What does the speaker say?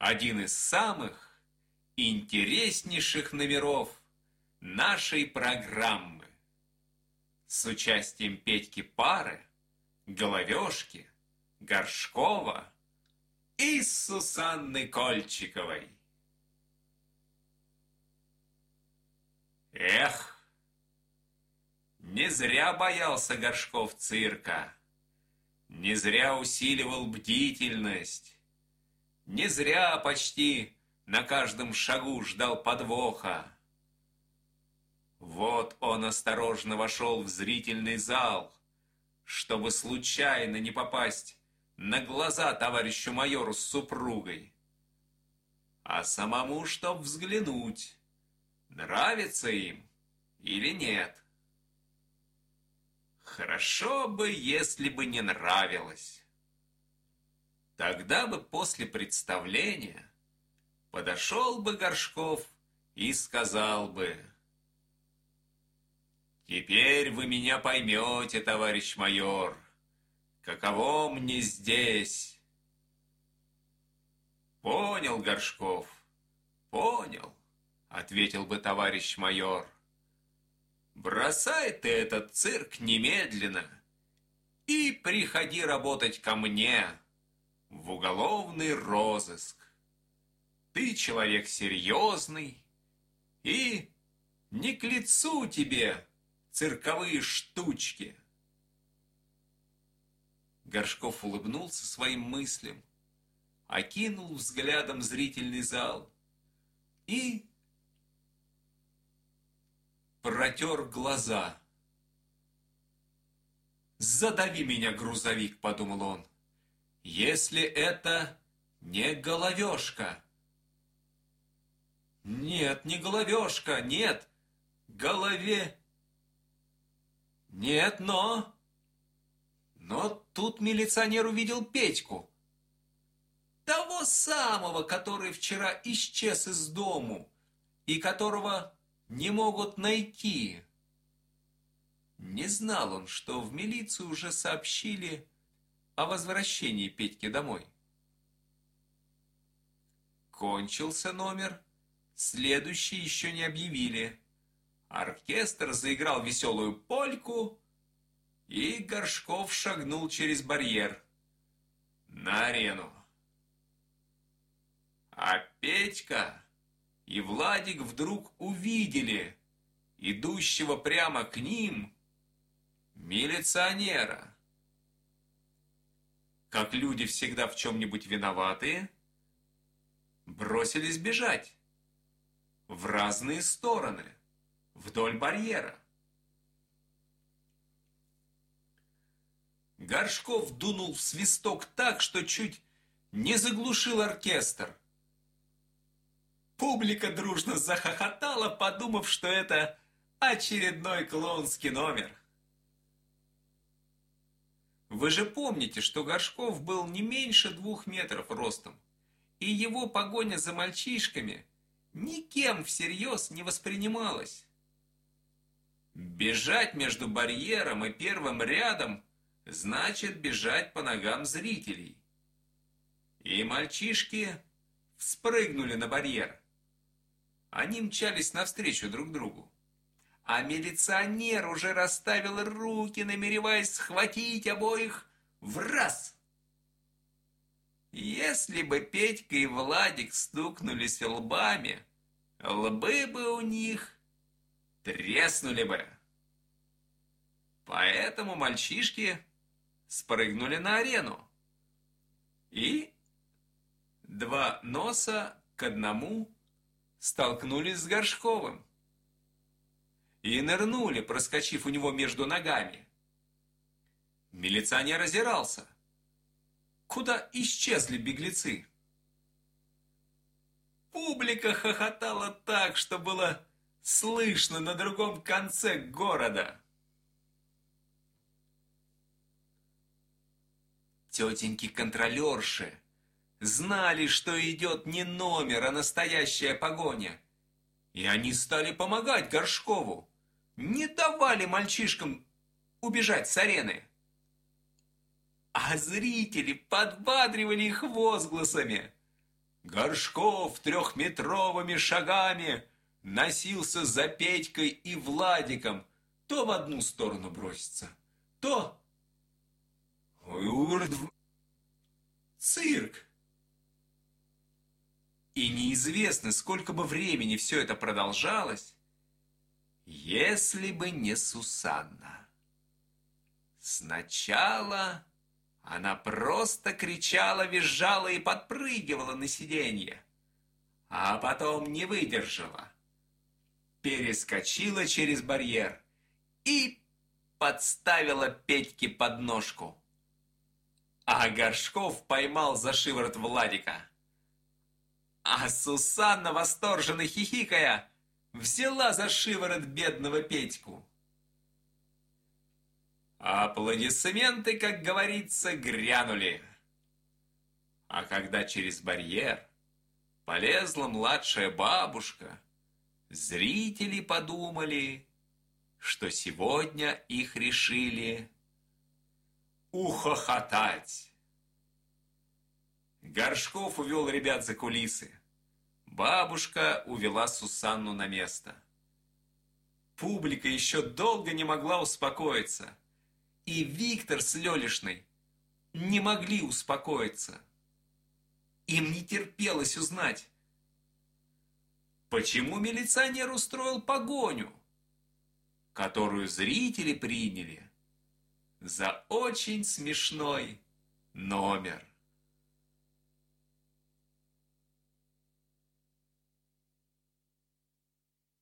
один из самых интереснейших номеров нашей программы. С участием Петьки Пары, Головешки, Горшкова и Сусанны Кольчиковой. Эх, не зря боялся Горшков цирка, не зря усиливал бдительность, не зря почти на каждом шагу ждал подвоха. Вот он осторожно вошел в зрительный зал, чтобы случайно не попасть на глаза товарищу майору с супругой, а самому, чтоб взглянуть, нравится им или нет. Хорошо бы, если бы не нравилось. Тогда бы после представления подошел бы Горшков и сказал бы, «Теперь вы меня поймете, товарищ майор, каково мне здесь». «Понял, Горшков, понял», — ответил бы товарищ майор. «Бросай ты этот цирк немедленно и приходи работать ко мне» в уголовный розыск. Ты человек серьезный, и не к лицу тебе цирковые штучки. Горшков улыбнулся своим мыслям, окинул взглядом зрительный зал и протер глаза. «Задави меня, грузовик!» – подумал он если это не головешка. Нет, не головешка, нет, голове. Нет, но... Но тут милиционер увидел Петьку. Того самого, который вчера исчез из дому и которого не могут найти. Не знал он, что в милицию уже сообщили о возвращении Петьки домой. Кончился номер, следующий еще не объявили. Оркестр заиграл веселую польку, и Горшков шагнул через барьер на арену. А Петька и Владик вдруг увидели идущего прямо к ним милиционера как люди всегда в чем-нибудь виноватые, бросились бежать в разные стороны, вдоль барьера. Горшков дунул в свисток так, что чуть не заглушил оркестр. Публика дружно захохотала, подумав, что это очередной клоунский номер. Вы же помните, что Горшков был не меньше двух метров ростом, и его погоня за мальчишками никем всерьез не воспринималась. Бежать между барьером и первым рядом значит бежать по ногам зрителей. И мальчишки спрыгнули на барьер. Они мчались навстречу друг другу а милиционер уже расставил руки, намереваясь схватить обоих в раз. Если бы Петька и Владик стукнулись лбами, лбы бы у них треснули бы. Поэтому мальчишки спрыгнули на арену. И два носа к одному столкнулись с Горшковым и нырнули, проскочив у него между ногами. Милиционер озирался. Куда исчезли беглецы? Публика хохотала так, что было слышно на другом конце города. Тетеньки-контролерши знали, что идет не номер, а настоящая погоня. И они стали помогать Горшкову не давали мальчишкам убежать с арены. А зрители подбадривали их возгласами. Горшков трехметровыми шагами носился за Петькой и Владиком, то в одну сторону бросится, то... Цирк! И неизвестно, сколько бы времени все это продолжалось, если бы не Сусанна. Сначала она просто кричала, визжала и подпрыгивала на сиденье, а потом не выдержала. Перескочила через барьер и подставила Петьке подножку. А Горшков поймал за шиворот Владика. А Сусанна, восторженно хихикая, взяла за шиворот бедного Петьку. Аплодисменты, как говорится, грянули. А когда через барьер полезла младшая бабушка, зрители подумали, что сегодня их решили ухохотать. Горшков увел ребят за кулисы. Бабушка увела Сусанну на место. Публика еще долго не могла успокоиться. И Виктор с Лелишной не могли успокоиться. Им не терпелось узнать, почему милиционер устроил погоню, которую зрители приняли за очень смешной номер.